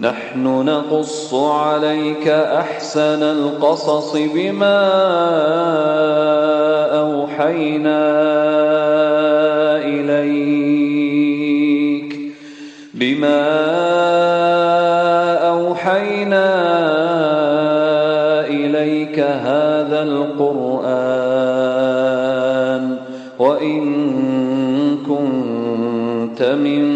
نحن نقص عليك أحسن القصص بما أوحينا إليك بما أوحينا إليك هذا القرآن وإن كنت من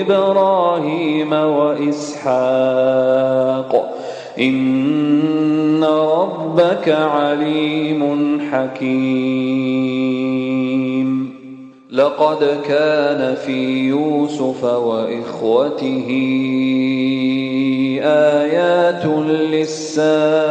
إبراهيم وإسحاق. إن ربك عليم حكيم. لقد كان في يوسف وإخوته آيات للسائلين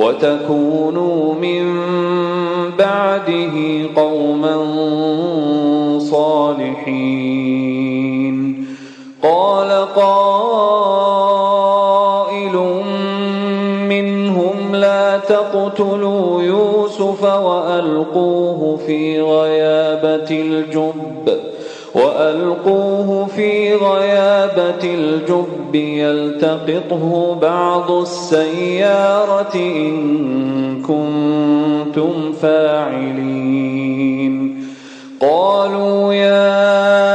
وتكونوا من بعده قوما صالحين. قال قائل منهم لا تقتلوا يوسف وألقوه في غيابة الجب. وألقوه في غيابة الجب يلتقطه بعض السيارة إن كنتم فاعلين. قالوا يا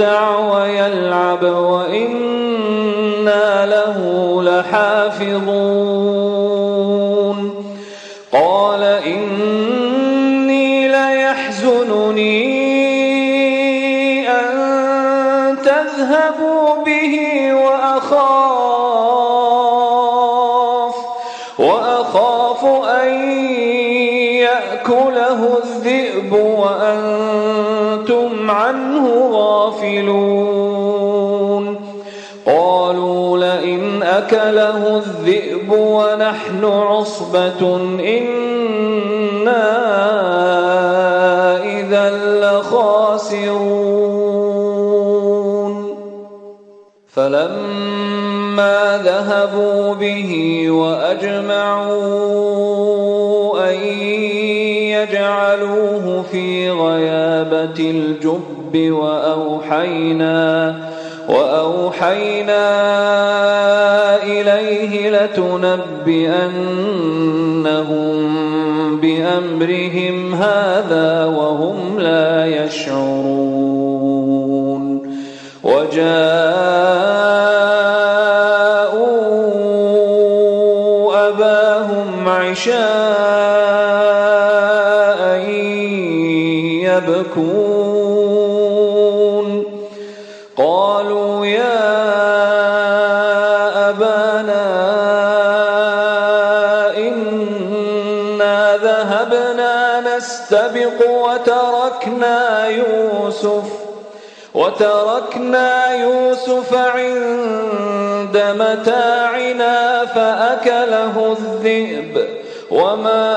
يرتع ويلعب وإنا له لحافظون. قال إني ليحزنني أن تذهبوا به وأخاف وأخاف أن يأكله الذئب وأنتم عنه غافلون. قالوا لئن أكله الذئب ونحن عصبة إنا إذا لخاسرون. فلما ذهبوا به وأجمعوا أن يجعلوه في غيابة الجب وأوحينا وأوحينا إليه لتنبئنهم بأمرهم هذا وهم لا يشعرون. وجاءوا وتركنا يوسف وتركنا يوسف عند متاعنا فأكله الذئب وما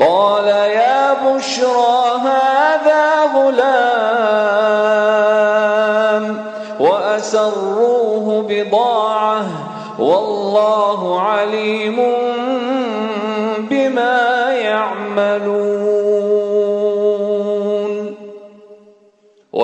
قال يا بشرى هذا غلام وأسروه بضاعة والله عليم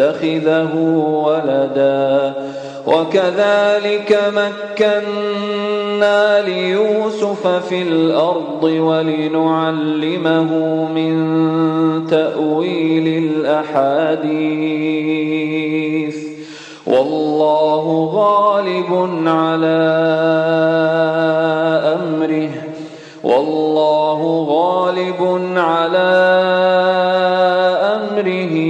نتخذه ولدا. وكذلك مكنا ليوسف في الأرض ولنعلمه من تأويل الأحاديث. والله غالب على أمره. والله غالب على أمره.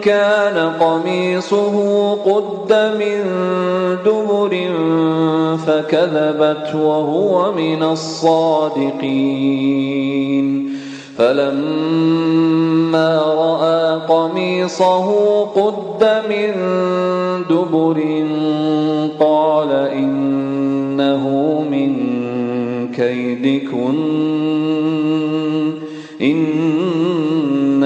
كان قميصه قد من دبر فكذبت وهو من الصادقين. فلما رأى قميصه قد من دبر قال إنه من كيدكن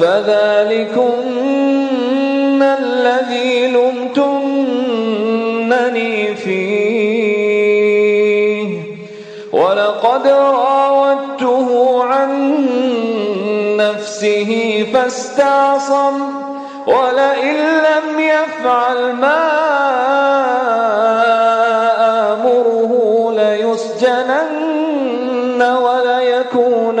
فذلكن الذي لمتنني فيه. ولقد راودته عن نفسه فاستعصم ولئن لم يفعل ما آمره ليسجنن وليكون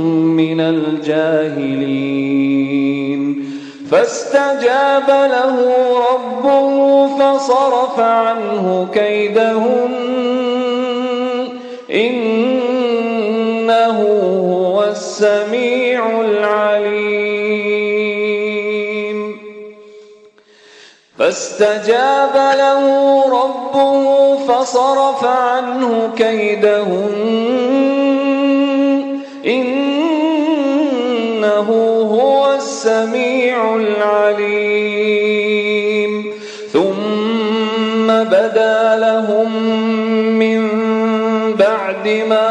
الجاهلين. فاستجاب له ربه فصرف عنه كيدهن. إنه هو السميع العليم. فاستجاب له ربه فصرف عنه كيدهن. إنه السميع العليم. ثم بدا لهم من بعد ما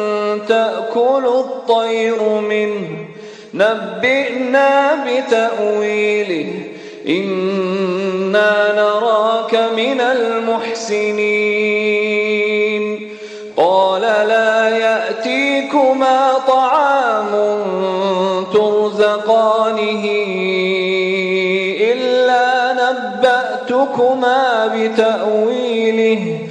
تأكل الطير منه. نبئنا بتأويله. إنا نراك من المحسنين. قال لا يأتيكما طعام ترزقانه إلا نبأتكما بتأويله.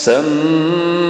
سميتموها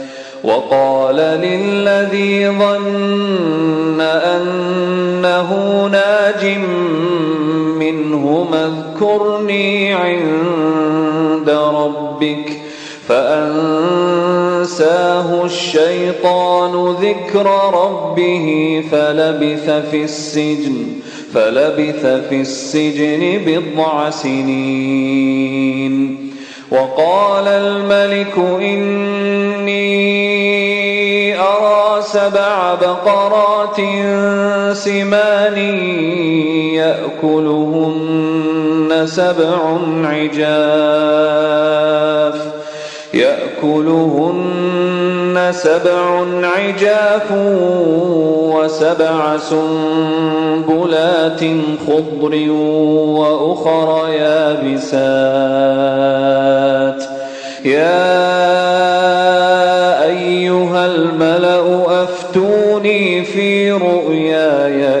وقال للذي ظن أنه ناج منهما اذكرني عند ربك فأنساه الشيطان ذكر ربه فلبث في السجن فلبث في السجن بضع سنين وقال الملك إني أرى سبع بقرات سمان يأكلهن سبع عجاف يأكلهن سبع عجاف وسبع سنبلات خضر وأخر يابسات. يا أيها الملأ أفتوني في رؤياي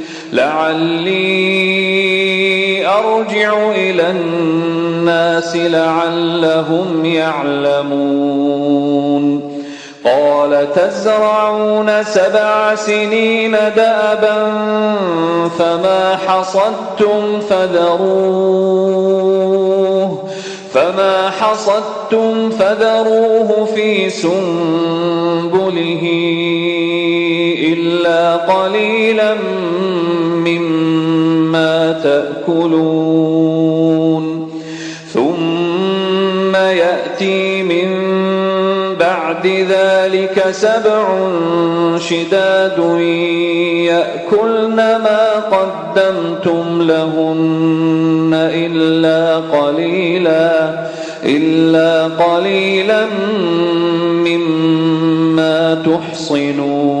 لعلي أرجع إلى الناس لعلهم يعلمون. قال تزرعون سبع سنين دأبا فما حصدتم فذروه فما حصدتم فذروه في سنبله. إلا قليلا مما تأكلون. ثم يأتي من بعد ذلك سبع شداد يأكلن ما قدمتم لهن إلا قليلا إلا قليلا مما تحصنون.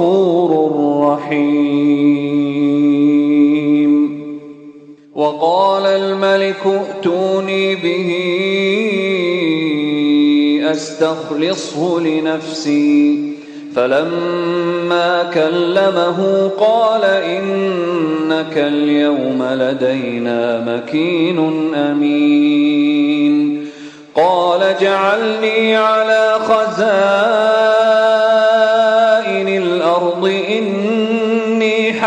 غفور رحيم. وقال الملك ائتوني به أستخلصه لنفسي. فلما كلمه قال إنك اليوم لدينا مكين أمين. قال اجعلني على خزائن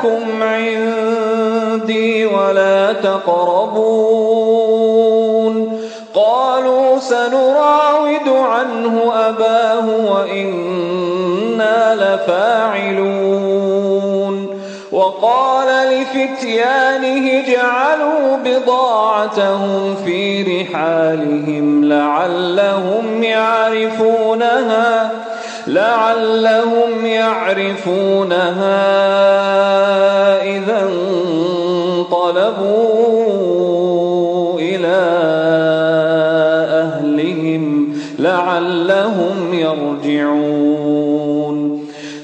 لكم عندي ولا تقربون. قالوا سنراود عنه أباه وإنا لفاعلون. وقال لفتيانه جعلوا بضاعتهم في رحالهم لعلهم يعرفونها. لعلهم يعرفونها إذا انقلبوا إلى أهلهم لعلهم يرجعون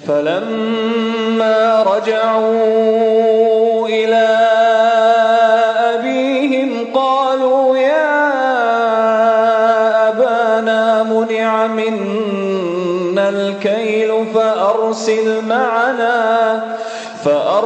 فلما رجعوا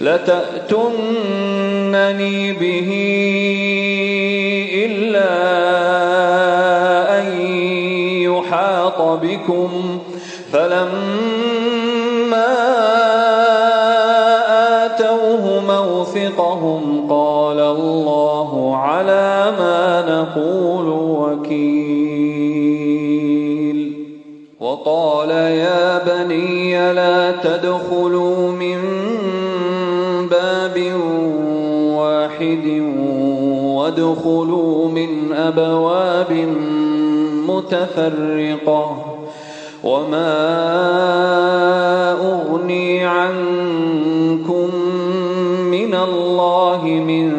لتأتونني به إلا أن يحاط بكم. فلما آتوه موثقهم قال الله على ما نقول وكيل. وقال يا بني لا تدخلوا وادخلوا من أبواب متفرقة وما أغني عنكم من الله من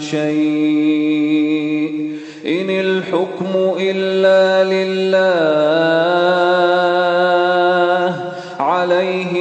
شيء إن الحكم إلا لله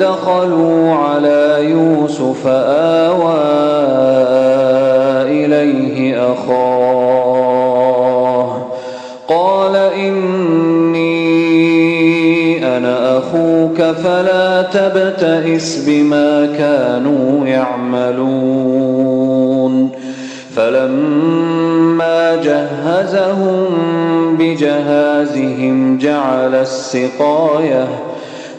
دخلوا على يوسف آوى إليه أخاه. قال إني أنا أخوك فلا تبتئس بما كانوا يعملون. فلما جهزهم بجهازهم جعل السقاية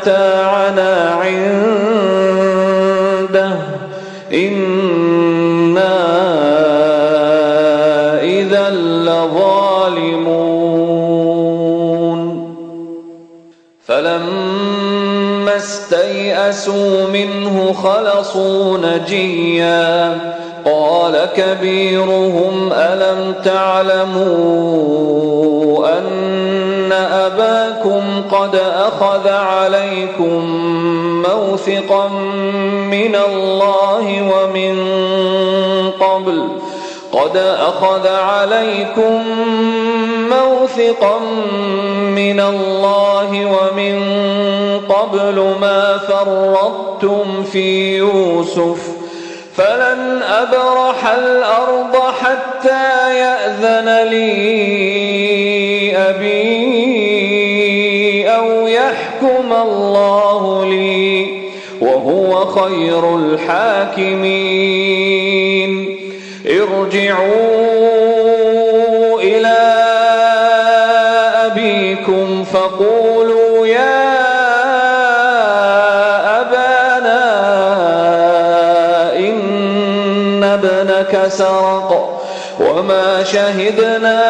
متاعنا عنده. إنا إذا لظالمون. فلما استيئسوا منه خلصوا نجيا. قال كبيرهم ألم تعلموا أن أباكم قد أخذ عليكم موثقا من الله ومن قبل قد أخذ عليكم موثقا من الله ومن قبل ما فرطتم في يوسف فلن أبرح الأرض حتى يأذن لي أبي الله لي وهو خير الحاكمين. ارجعوا إلى أبيكم فقولوا يا أبانا إن ابنك سرق وما شهدنا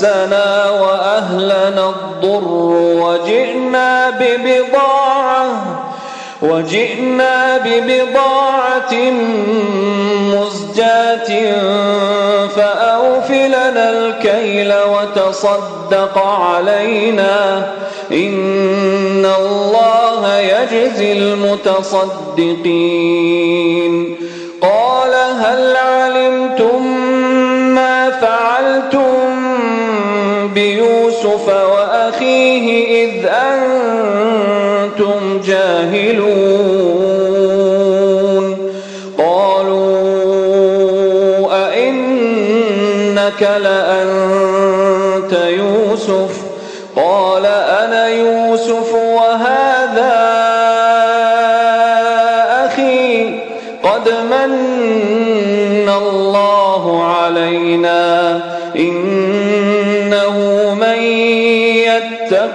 مسنا وأهلنا الضر وجئنا ببضاعة وجئنا ببضاعة مزجاة فأوفلنا الكيل وتصدق علينا. إن الله يجزي المتصدقين. قال هل علمتم بيوسف وأخيه إذ أنتم جاهلون. قالوا أئنك لأنت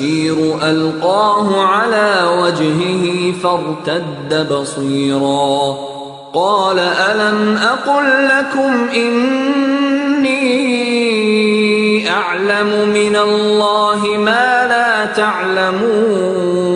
البشير ألقاه على وجهه فارتد بصيرا. قال ألم أقل لكم إني أعلم من الله ما لا تعلمون؟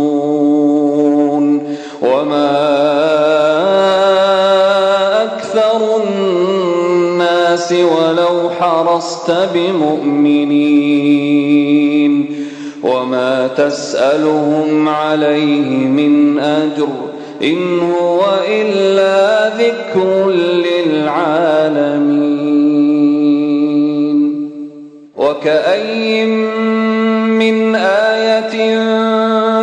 ولو حرصت بمؤمنين وما تسألهم عليه من أجر إن هو إلا ذكر للعالمين وكأي من آية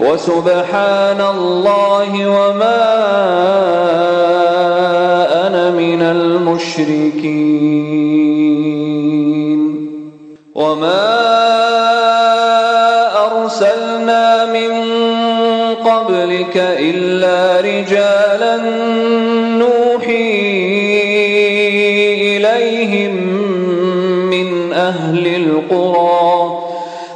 وسبحان الله وما أنا من المشركين. وما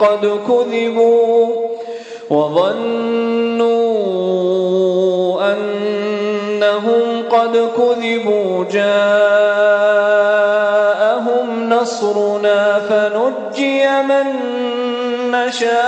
قد كذبوا وظنوا أنهم قد كذبوا جاءهم نصرنا فنجي من نشاء